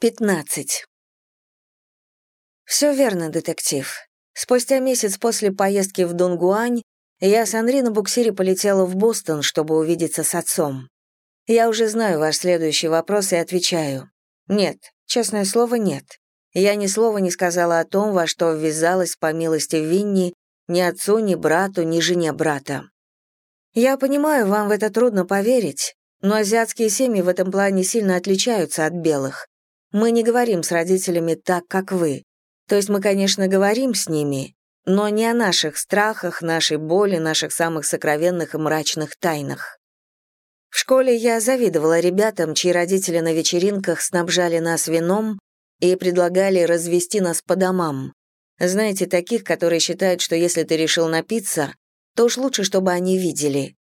15. Все верно, детектив. Спустя месяц после поездки в Дунгуань я с Анри на буксире полетела в Бостон, чтобы увидеться с отцом. Я уже знаю ваш следующий вопрос и отвечаю. Нет, честное слово, нет. Я ни слова не сказала о том, во что ввязалась по милости Винни ни отцу, ни брату, ни жене брата. Я понимаю, вам в это трудно поверить, но азиатские семьи в этом плане сильно отличаются от белых. Мы не говорим с родителями так, как вы. То есть мы, конечно, говорим с ними, но не о наших страхах, нашей боли, наших самых сокровенных и мрачных тайнах. В школе я завидовала ребятам, чьи родители на вечеринках снабжали нас вином и предлагали развести нас по домам. Знаете, таких, которые считают, что если ты решил напиться, то уж лучше, чтобы они видели.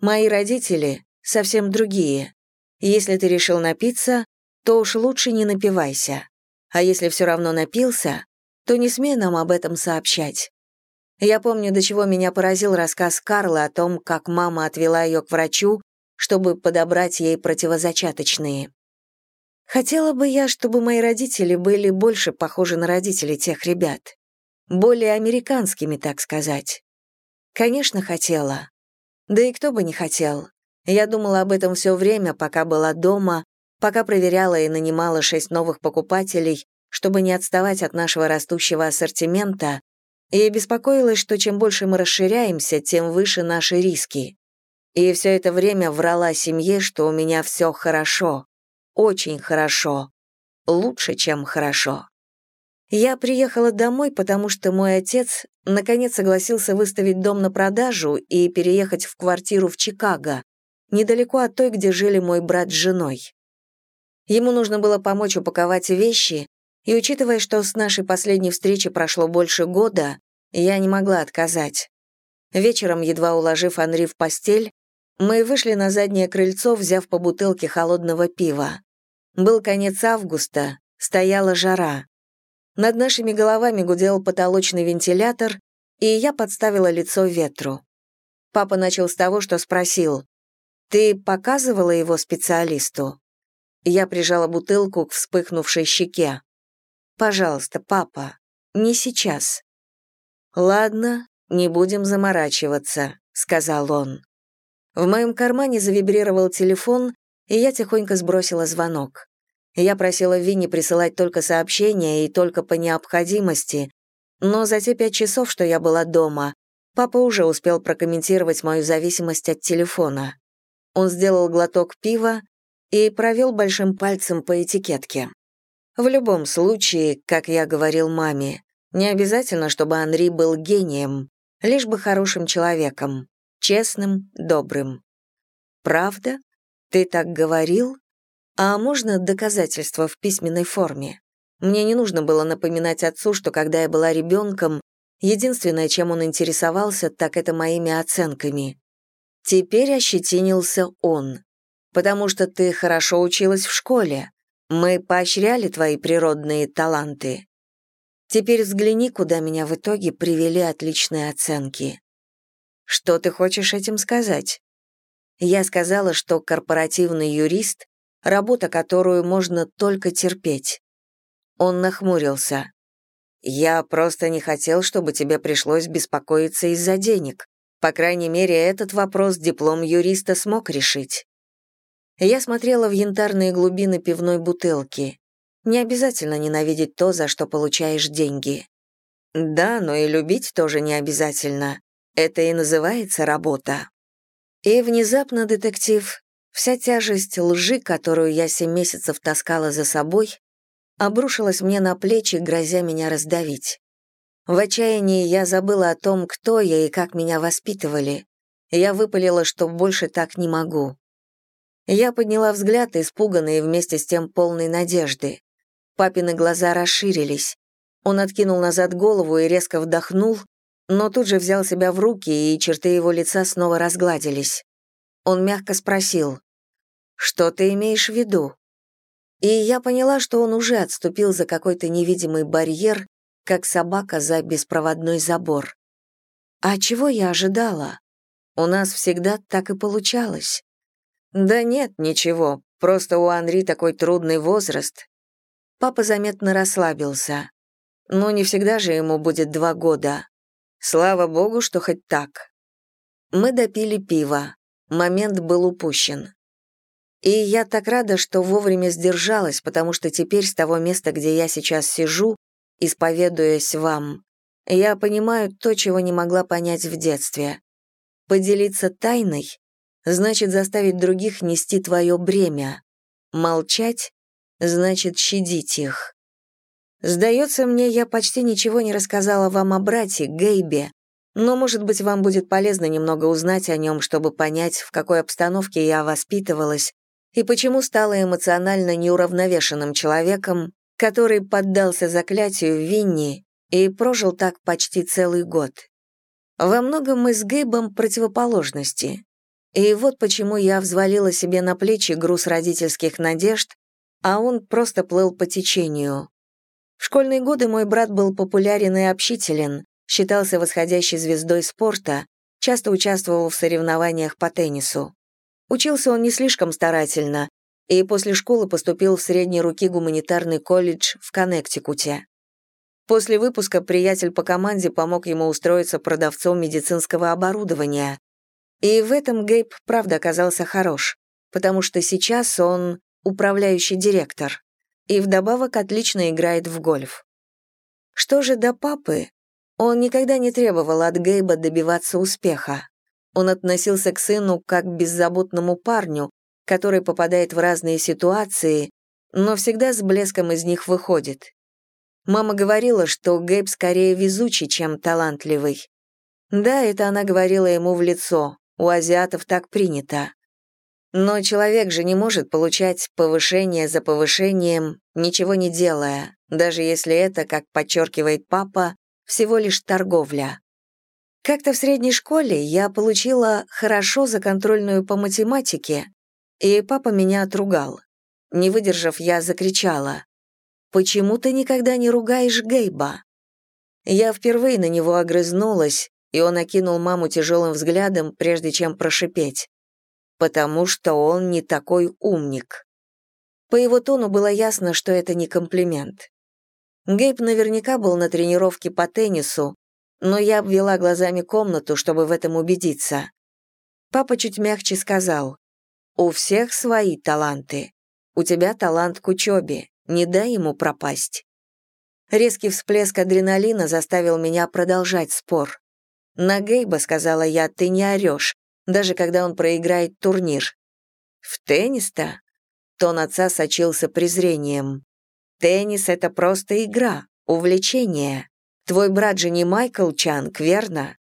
Мои родители совсем другие. Если ты решил напиться, то уж лучше не напивайся. А если все равно напился, то не смей нам об этом сообщать. Я помню, до чего меня поразил рассказ Карла о том, как мама отвела ее к врачу, чтобы подобрать ей противозачаточные. Хотела бы я, чтобы мои родители были больше похожи на родителей тех ребят. Более американскими, так сказать. Конечно, хотела. Да и кто бы не хотел. Я думала об этом все время, пока была дома, пока проверяла и нанимала шесть новых покупателей, чтобы не отставать от нашего растущего ассортимента, и беспокоилась, что чем больше мы расширяемся, тем выше наши риски. И все это время врала семье, что у меня все хорошо, очень хорошо, лучше, чем хорошо. Я приехала домой, потому что мой отец наконец согласился выставить дом на продажу и переехать в квартиру в Чикаго, недалеко от той, где жили мой брат с женой. Ему нужно было помочь упаковать вещи, и учитывая, что с нашей последней встречи прошло больше года, я не могла отказать. Вечером, едва уложив Анри в постель, мы вышли на заднее крыльцо, взяв по бутылке холодного пива. Был конец августа, стояла жара. Над нашими головами гудел потолочный вентилятор, и я подставила лицо ветру. Папа начал с того, что спросил, «Ты показывала его специалисту?» Я прижала бутылку к вспыхнувшей щеке. «Пожалуйста, папа, не сейчас». «Ладно, не будем заморачиваться», — сказал он. В моем кармане завибрировал телефон, и я тихонько сбросила звонок. Я просила Винни присылать только сообщения и только по необходимости, но за те пять часов, что я была дома, папа уже успел прокомментировать мою зависимость от телефона. Он сделал глоток пива, и провел большим пальцем по этикетке. В любом случае, как я говорил маме, не обязательно, чтобы Анри был гением, лишь бы хорошим человеком, честным, добрым. Правда? Ты так говорил? А можно доказательства в письменной форме? Мне не нужно было напоминать отцу, что когда я была ребенком, единственное, чем он интересовался, так это моими оценками. Теперь ощетинился он потому что ты хорошо училась в школе. Мы поощряли твои природные таланты. Теперь взгляни, куда меня в итоге привели отличные оценки. Что ты хочешь этим сказать? Я сказала, что корпоративный юрист — работа, которую можно только терпеть. Он нахмурился. «Я просто не хотел, чтобы тебе пришлось беспокоиться из-за денег. По крайней мере, этот вопрос диплом юриста смог решить. Я смотрела в янтарные глубины пивной бутылки. Не обязательно ненавидеть то, за что получаешь деньги. Да, но и любить тоже не обязательно. Это и называется работа. И внезапно, детектив, вся тяжесть лжи, которую я семь месяцев таскала за собой, обрушилась мне на плечи, грозя меня раздавить. В отчаянии я забыла о том, кто я и как меня воспитывали. Я выпалила, что больше так не могу. Я подняла взгляд, испуганный и вместе с тем полной надежды. Папины глаза расширились. Он откинул назад голову и резко вдохнул, но тут же взял себя в руки, и черты его лица снова разгладились. Он мягко спросил, «Что ты имеешь в виду?» И я поняла, что он уже отступил за какой-то невидимый барьер, как собака за беспроводной забор. А чего я ожидала? У нас всегда так и получалось. «Да нет, ничего, просто у Анри такой трудный возраст». Папа заметно расслабился. Но не всегда же ему будет два года. Слава богу, что хоть так. Мы допили пиво. Момент был упущен. И я так рада, что вовремя сдержалась, потому что теперь с того места, где я сейчас сижу, исповедуясь вам, я понимаю то, чего не могла понять в детстве. Поделиться тайной значит заставить других нести твое бремя. Молчать значит щадить их. Сдается мне, я почти ничего не рассказала вам о брате, Гейбе, но, может быть, вам будет полезно немного узнать о нем, чтобы понять, в какой обстановке я воспитывалась и почему стала эмоционально неуравновешенным человеком, который поддался заклятию Винни и прожил так почти целый год. Во многом мы с Гейбом противоположности. И вот почему я взвалила себе на плечи груз родительских надежд, а он просто плыл по течению. В школьные годы мой брат был популярен и общителен, считался восходящей звездой спорта, часто участвовал в соревнованиях по теннису. Учился он не слишком старательно, и после школы поступил в средней руки гуманитарный колледж в Коннектикуте. После выпуска приятель по команде помог ему устроиться продавцом медицинского оборудования. И в этом Гейб правда оказался хорош, потому что сейчас он управляющий директор и вдобавок отлично играет в гольф. Что же до папы, он никогда не требовал от Гейба добиваться успеха. Он относился к сыну как к беззаботному парню, который попадает в разные ситуации, но всегда с блеском из них выходит. Мама говорила, что Гейб скорее везучий, чем талантливый. Да, это она говорила ему в лицо, у азиатов так принято. Но человек же не может получать повышение за повышением, ничего не делая, даже если это, как подчеркивает папа, всего лишь торговля. Как-то в средней школе я получила хорошо за контрольную по математике, и папа меня отругал. Не выдержав, я закричала. «Почему ты никогда не ругаешь Гейба?» Я впервые на него огрызнулась, и он окинул маму тяжелым взглядом, прежде чем прошипеть. «Потому что он не такой умник». По его тону было ясно, что это не комплимент. Гейб наверняка был на тренировке по теннису, но я обвела глазами комнату, чтобы в этом убедиться. Папа чуть мягче сказал, «У всех свои таланты. У тебя талант к учебе, не дай ему пропасть». Резкий всплеск адреналина заставил меня продолжать спор. «На Гейба», — сказала я, — «ты не орешь, даже когда он проиграет турнир». «В теннис-то?» Тон отца сочился презрением. «Теннис — это просто игра, увлечение. Твой брат же не Майкл Чанг, верно?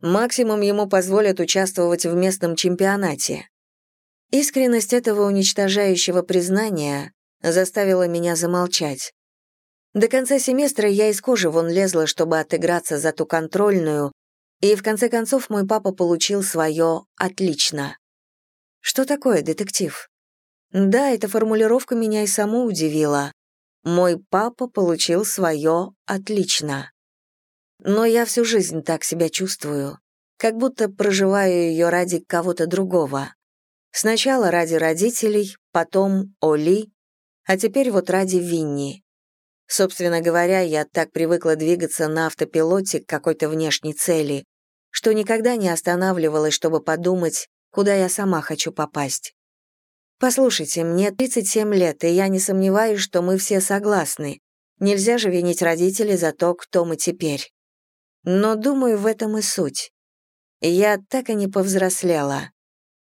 Максимум ему позволят участвовать в местном чемпионате. Искренность этого уничтожающего признания заставила меня замолчать. До конца семестра я из кожи вон лезла, чтобы отыграться за ту контрольную, и в конце концов мой папа получил свое «отлично». Что такое детектив? Да, эта формулировка меня и саму удивила. Мой папа получил свое «отлично». Но я всю жизнь так себя чувствую, как будто проживаю ее ради кого-то другого. Сначала ради родителей, потом Оли, а теперь вот ради Винни. Собственно говоря, я так привыкла двигаться на автопилоте к какой-то внешней цели, что никогда не останавливалась, чтобы подумать, куда я сама хочу попасть. Послушайте, мне 37 лет, и я не сомневаюсь, что мы все согласны. Нельзя же винить родителей за то, кто мы теперь. Но, думаю, в этом и суть. Я так и не повзрослела.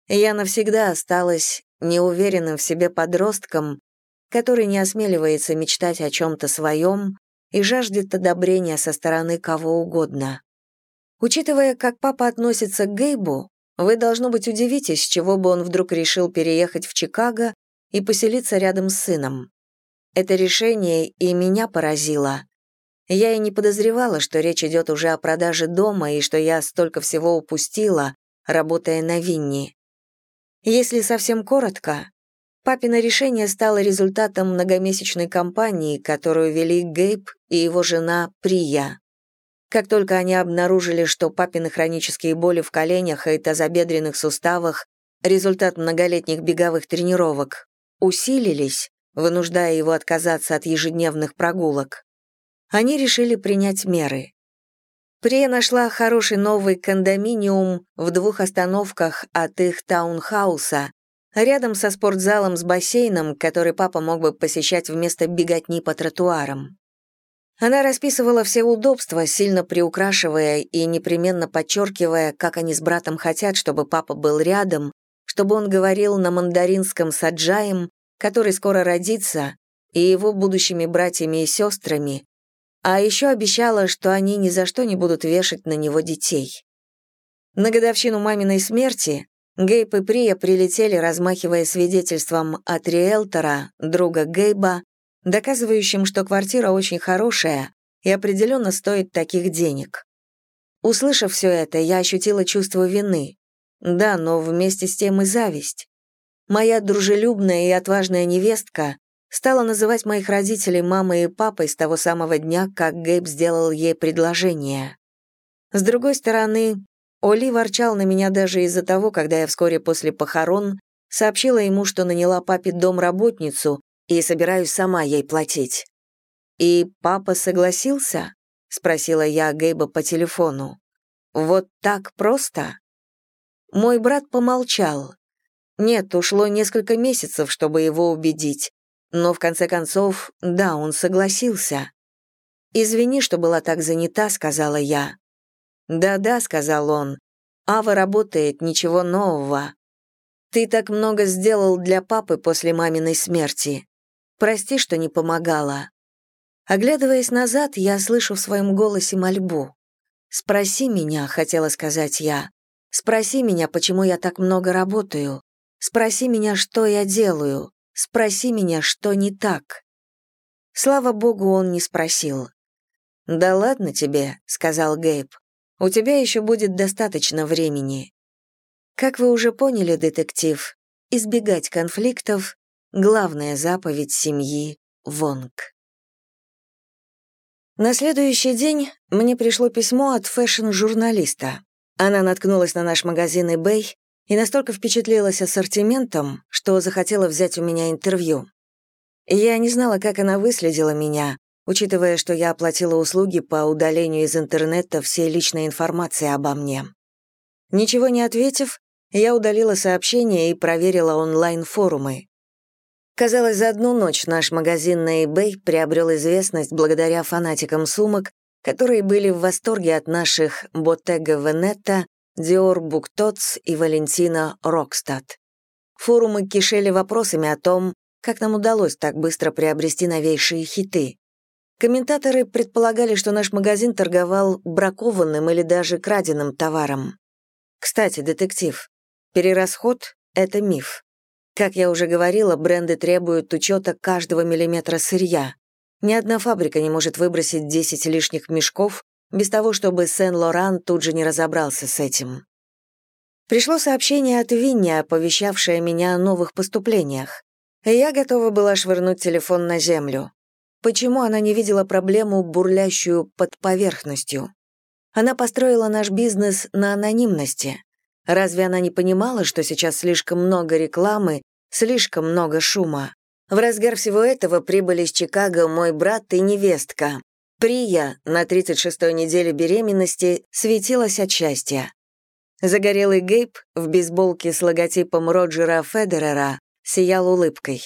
Я навсегда осталась неуверенным в себе подростком, который не осмеливается мечтать о чем-то своем и жаждет одобрения со стороны кого угодно. Учитывая, как папа относится к Гейбу, вы, должно быть, удивитесь, чего бы он вдруг решил переехать в Чикаго и поселиться рядом с сыном. Это решение и меня поразило. Я и не подозревала, что речь идет уже о продаже дома и что я столько всего упустила, работая на Винни. Если совсем коротко, папино решение стало результатом многомесячной кампании, которую вели Гейб и его жена Прия. Как только они обнаружили, что папины хронические боли в коленях и тазобедренных суставах результат многолетних беговых тренировок, усилились, вынуждая его отказаться от ежедневных прогулок. Они решили принять меры. Прия нашла хороший новый кондоминиум в двух остановках от их таунхауса, рядом со спортзалом с бассейном, который папа мог бы посещать вместо беготни по тротуарам. Она расписывала все удобства, сильно приукрашивая и непременно подчеркивая, как они с братом хотят, чтобы папа был рядом, чтобы он говорил на мандаринском с Аджаем, который скоро родится, и его будущими братьями и сестрами, а еще обещала, что они ни за что не будут вешать на него детей. На годовщину маминой смерти Гейб и Прия прилетели, размахивая свидетельством от риэлтора, друга Гейба, доказывающим, что квартира очень хорошая и определенно стоит таких денег. Услышав все это, я ощутила чувство вины. Да, но вместе с тем и зависть. Моя дружелюбная и отважная невестка стала называть моих родителей мамой и папой с того самого дня, как Гейб сделал ей предложение. С другой стороны, Оли ворчал на меня даже из-за того, когда я вскоре после похорон сообщила ему, что наняла папе домработницу и собираюсь сама ей платить. «И папа согласился?» — спросила я Гейба по телефону. «Вот так просто?» Мой брат помолчал. Нет, ушло несколько месяцев, чтобы его убедить. Но в конце концов, да, он согласился. «Извини, что была так занята», — сказала я. «Да-да», — сказал он, — «Ава работает, ничего нового. Ты так много сделал для папы после маминой смерти. Прости, что не помогала». Оглядываясь назад, я слышу в своем голосе мольбу. «Спроси меня», — хотела сказать я. «Спроси меня, почему я так много работаю. Спроси меня, что я делаю. Спроси меня, что не так». Слава богу, он не спросил. «Да ладно тебе», — сказал Гейб. «У тебя еще будет достаточно времени». Как вы уже поняли, детектив, избегать конфликтов — главная заповедь семьи Вонг. На следующий день мне пришло письмо от фэшн-журналиста. Она наткнулась на наш магазин eBay и настолько впечатлилась ассортиментом, что захотела взять у меня интервью. Я не знала, как она выследила меня, учитывая, что я оплатила услуги по удалению из интернета всей личной информации обо мне. Ничего не ответив, я удалила сообщение и проверила онлайн-форумы. Казалось, за одну ночь наш магазин на eBay приобрел известность благодаря фанатикам сумок, которые были в восторге от наших Bottega Veneta Dior Book Totes и Valentino Rockstud. Форумы кишели вопросами о том, как нам удалось так быстро приобрести новейшие хиты. Комментаторы предполагали, что наш магазин торговал бракованным или даже краденым товаром. Кстати, детектив, перерасход — это миф. Как я уже говорила, бренды требуют учета каждого миллиметра сырья. Ни одна фабрика не может выбросить 10 лишних мешков, без того, чтобы Сен-Лоран тут же не разобрался с этим. Пришло сообщение от Винни, оповещавшее меня о новых поступлениях. Я готова была швырнуть телефон на землю. Почему она не видела проблему, бурлящую под поверхностью? Она построила наш бизнес на анонимности. Разве она не понимала, что сейчас слишком много рекламы, слишком много шума? В разгар всего этого прибыли из Чикаго мой брат и невестка, Прия на 36-й неделе беременности светилась от счастья. Загорелый Гейб в бейсболке с логотипом Роджера Федерера сиял улыбкой.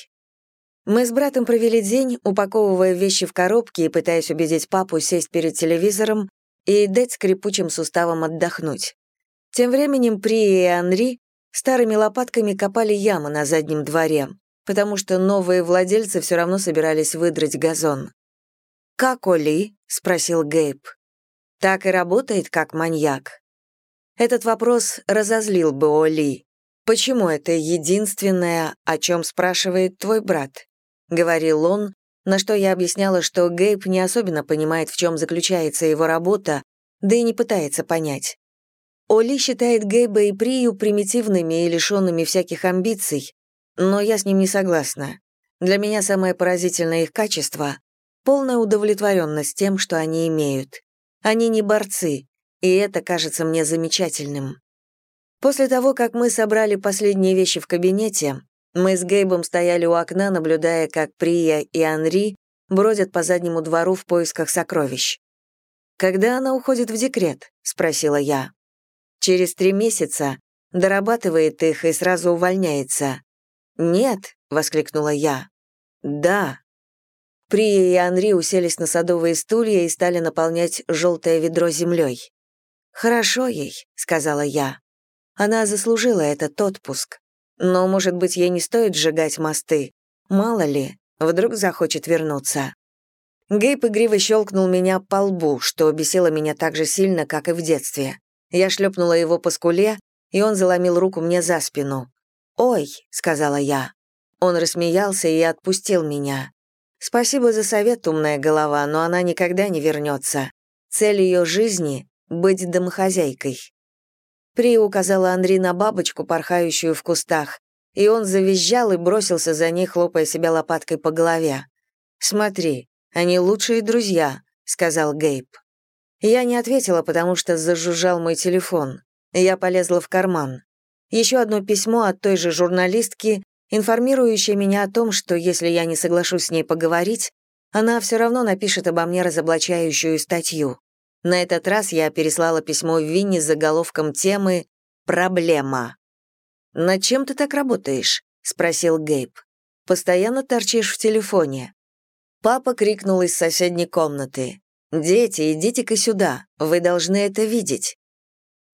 Мы с братом провели день, упаковывая вещи в коробки и пытаясь убедить папу сесть перед телевизором и дать скрипучим суставам отдохнуть. Тем временем Прия и Анри старыми лопатками копали ямы на заднем дворе, потому что новые владельцы все равно собирались выдрать газон. «Как Оли?» — спросил Гейб. «Так и работает, как маньяк». Этот вопрос разозлил бы Оли. «Почему это единственное, о чем спрашивает твой брат?» — говорил он, на что я объясняла, что Гейб не особенно понимает, в чем заключается его работа, да и не пытается понять. Оли считает Гейба и Прию примитивными и лишенными всяких амбиций, но я с ним не согласна. Для меня самое поразительное их качество полная удовлетворенность тем, что они имеют. Они не борцы, и это кажется мне замечательным. После того, как мы собрали последние вещи в кабинете, Мы с Гейбом стояли у окна, наблюдая, как Прия и Анри бродят по заднему двору в поисках сокровищ. «Когда она уходит в декрет?» — спросила я. «Через три месяца. Дорабатывает их и сразу увольняется». «Нет», — воскликнула я. «Да». Прия и Анри уселись на садовые стулья и стали наполнять желтое ведро землей. «Хорошо ей», — сказала я. «Она заслужила этот отпуск. Но, может быть, ей не стоит сжигать мосты. Мало ли, вдруг захочет вернуться». Гейб игриво щелкнул меня по лбу, что бесило меня так же сильно, как и в детстве. Я шлепнула его по скуле, и он заломил руку мне за спину. «Ой», — сказала я. Он рассмеялся и отпустил меня. «Спасибо за совет, умная голова, но она никогда не вернется. Цель ее жизни — быть домохозяйкой». При указала Андрей на бабочку, порхающую в кустах, и он завизжал и бросился за ней, хлопая себя лопаткой по голове. «Смотри, они лучшие друзья», — сказал Гейб. Я не ответила, потому что зажужжал мой телефон. Я полезла в карман. Еще одно письмо от той же журналистки, информирующее меня о том, что если я не соглашусь с ней поговорить, она все равно напишет обо мне разоблачающую статью. На этот раз я переслала письмо Винни с заголовком темы «Проблема». «Над чем ты так работаешь?» — спросил Гейб. «Постоянно торчишь в телефоне». Папа крикнул из соседней комнаты. «Дети, идите-ка сюда, вы должны это видеть».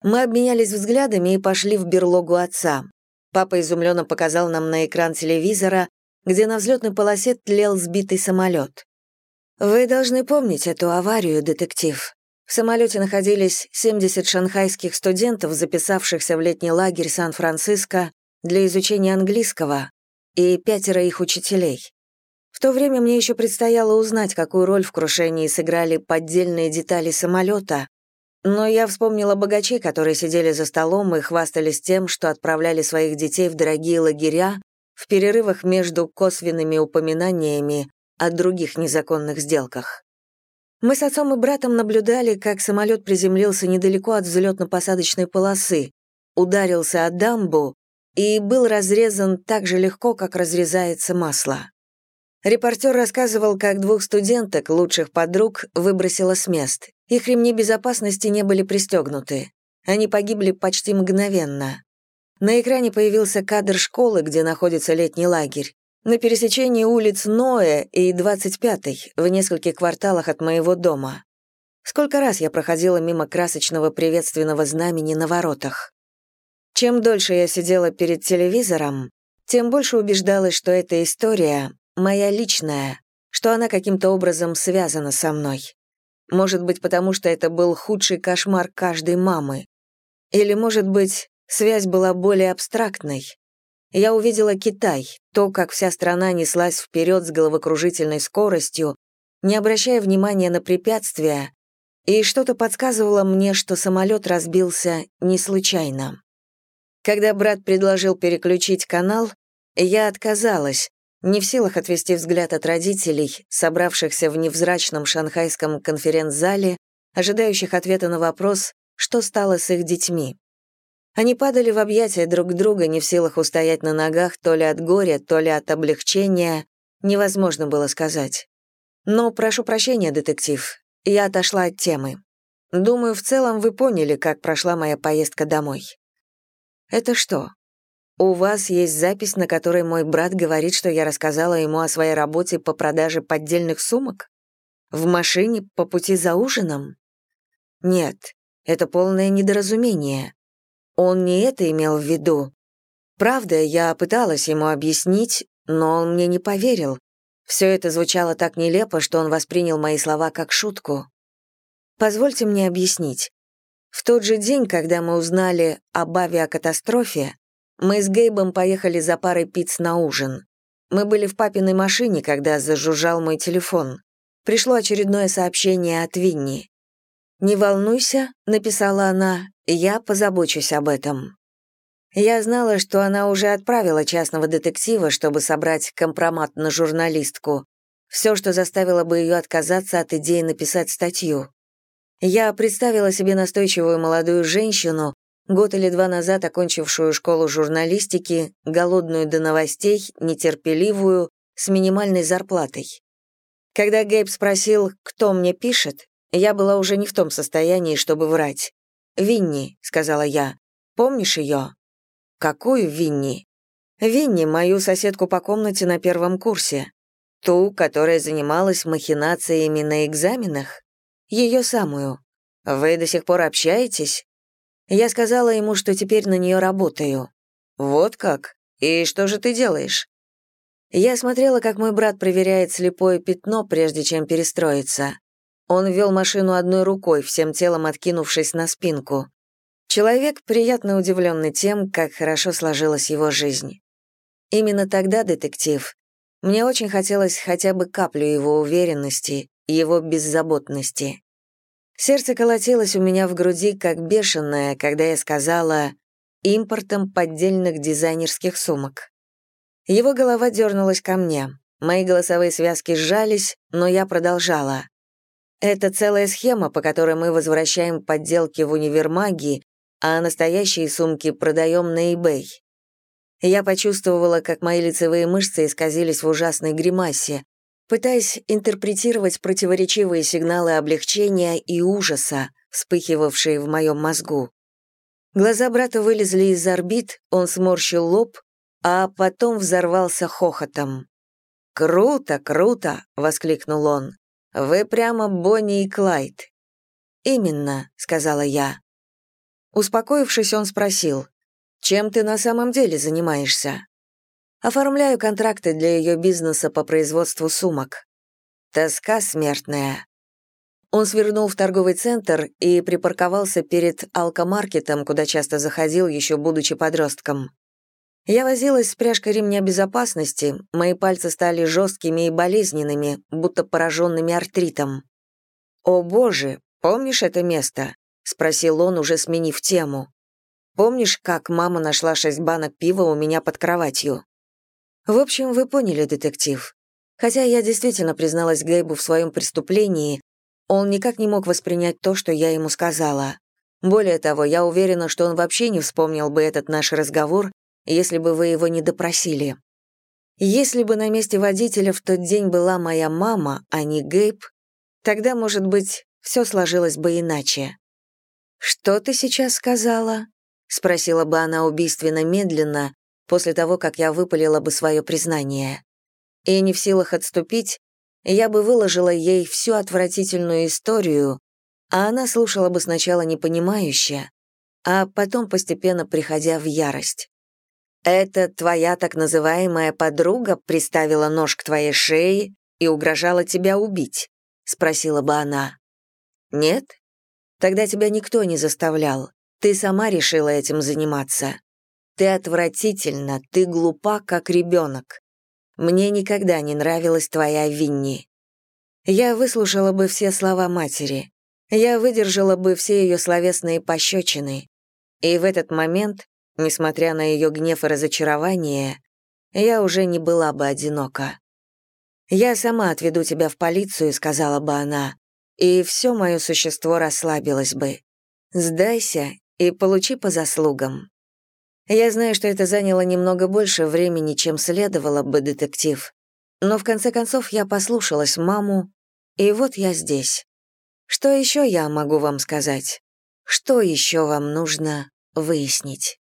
Мы обменялись взглядами и пошли в берлогу отца. Папа изумленно показал нам на экран телевизора, где на взлетной полосе тлел сбитый самолет. «Вы должны помнить эту аварию, детектив. В самолете находились 70 шанхайских студентов, записавшихся в летний лагерь Сан-Франциско для изучения английского, и пятеро их учителей. В то время мне еще предстояло узнать, какую роль в крушении сыграли поддельные детали самолета, но я вспомнила богачей, которые сидели за столом и хвастались тем, что отправляли своих детей в дорогие лагеря в перерывах между косвенными упоминаниями о других незаконных сделках. Мы с отцом и братом наблюдали, как самолет приземлился недалеко от взлетно-посадочной полосы, ударился о дамбу и был разрезан так же легко, как разрезается масло. Репортер рассказывал, как двух студенток, лучших подруг, выбросило с мест. Их ремни безопасности не были пристегнуты. Они погибли почти мгновенно. На экране появился кадр школы, где находится летний лагерь. На пересечении улиц Ноэ и 25-й, в нескольких кварталах от моего дома. Сколько раз я проходила мимо красочного приветственного знамени на воротах. Чем дольше я сидела перед телевизором, тем больше убеждалась, что эта история моя личная, что она каким-то образом связана со мной. Может быть, потому что это был худший кошмар каждой мамы. Или, может быть, связь была более абстрактной. Я увидела Китай, то, как вся страна неслась вперед с головокружительной скоростью, не обращая внимания на препятствия, и что-то подсказывало мне, что самолет разбился не случайно. Когда брат предложил переключить канал, я отказалась, не в силах отвести взгляд от родителей, собравшихся в невзрачном шанхайском конференц-зале, ожидающих ответа на вопрос, что стало с их детьми. Они падали в объятия друг друга, не в силах устоять на ногах то ли от горя, то ли от облегчения, невозможно было сказать. Но прошу прощения, детектив, я отошла от темы. Думаю, в целом вы поняли, как прошла моя поездка домой. Это что, у вас есть запись, на которой мой брат говорит, что я рассказала ему о своей работе по продаже поддельных сумок? В машине по пути за ужином? Нет, это полное недоразумение. Он не это имел в виду. Правда, я пыталась ему объяснить, но он мне не поверил. Все это звучало так нелепо, что он воспринял мои слова как шутку. Позвольте мне объяснить. В тот же день, когда мы узнали об авиакатастрофе, мы с Гейбом поехали за парой пиц на ужин. Мы были в папиной машине, когда зажужжал мой телефон. Пришло очередное сообщение от Винни. «Не волнуйся», — написала она, — «я позабочусь об этом». Я знала, что она уже отправила частного детектива, чтобы собрать компромат на журналистку. Все, что заставило бы ее отказаться от идеи написать статью. Я представила себе настойчивую молодую женщину, год или два назад окончившую школу журналистики, голодную до новостей, нетерпеливую, с минимальной зарплатой. Когда Гейб спросил, кто мне пишет, я была уже не в том состоянии, чтобы врать. «Винни», — сказала я. «Помнишь ее?» «Какую Винни?» «Винни, мою соседку по комнате на первом курсе. Ту, которая занималась махинациями на экзаменах? Ее самую. Вы до сих пор общаетесь?» Я сказала ему, что теперь на нее работаю. «Вот как? И что же ты делаешь?» Я смотрела, как мой брат проверяет слепое пятно, прежде чем перестроиться. Он вел машину одной рукой, всем телом откинувшись на спинку. Человек, приятно удивленный тем, как хорошо сложилась его жизнь. Именно тогда, детектив, мне очень хотелось хотя бы каплю его уверенности, его беззаботности. Сердце колотилось у меня в груди, как бешеное, когда я сказала «импортом поддельных дизайнерских сумок». Его голова дернулась ко мне. Мои голосовые связки сжались, но я продолжала. Это целая схема, по которой мы возвращаем подделки в универмаги, а настоящие сумки продаем на eBay. Я почувствовала, как мои лицевые мышцы исказились в ужасной гримасе, пытаясь интерпретировать противоречивые сигналы облегчения и ужаса, вспыхивавшие в моем мозгу. Глаза брата вылезли из орбит, он сморщил лоб, а потом взорвался хохотом. «Круто, круто!» — воскликнул он. Вы прямо Бонни и Клайд». «Именно», — сказала я. Успокоившись, он спросил, «Чем ты на самом деле занимаешься?» «Оформляю контракты для ее бизнеса по производству сумок». «Тоска смертная». Он свернул в торговый центр и припарковался перед алкомаркетом, куда часто заходил, еще будучи подростком. Я возилась с пряжкой ремня безопасности, мои пальцы стали жесткими и болезненными, будто пораженными артритом. «О боже, помнишь это место?» — спросил он, уже сменив тему. «Помнишь, как мама нашла шесть банок пива у меня под кроватью?» В общем, вы поняли, детектив. Хотя я действительно призналась Гейбу в своем преступлении, он никак не мог воспринять то, что я ему сказала. Более того, я уверена, что он вообще не вспомнил бы этот наш разговор, если бы вы его не допросили. Если бы на месте водителя в тот день была моя мама, а не Гейб, тогда, может быть, все сложилось бы иначе. «Что ты сейчас сказала?» — спросила бы она убийственно медленно, после того, как я выпалила бы свое признание. И не в силах отступить, я бы выложила ей всю отвратительную историю, а она слушала бы сначала непонимающе, а потом постепенно приходя в ярость. «Это твоя так называемая подруга приставила нож к твоей шее и угрожала тебя убить?» — спросила бы она. «Нет? Тогда тебя никто не заставлял. Ты сама решила этим заниматься. Ты отвратительна, ты глупа, как ребенок. Мне никогда не нравилась твоя Винни. Я выслушала бы все слова матери. Я выдержала бы все ее словесные пощечины. И в этот момент Несмотря на ее гнев и разочарование, я уже не была бы одинока. «Я сама отведу тебя в полицию», — сказала бы она, и все мое существо расслабилось бы. «Сдайся и получи по заслугам». Я знаю, что это заняло немного больше времени, чем следовало бы, детектив. Но в конце концов я послушалась маму, и вот я здесь. Что еще я могу вам сказать? Что еще вам нужно выяснить?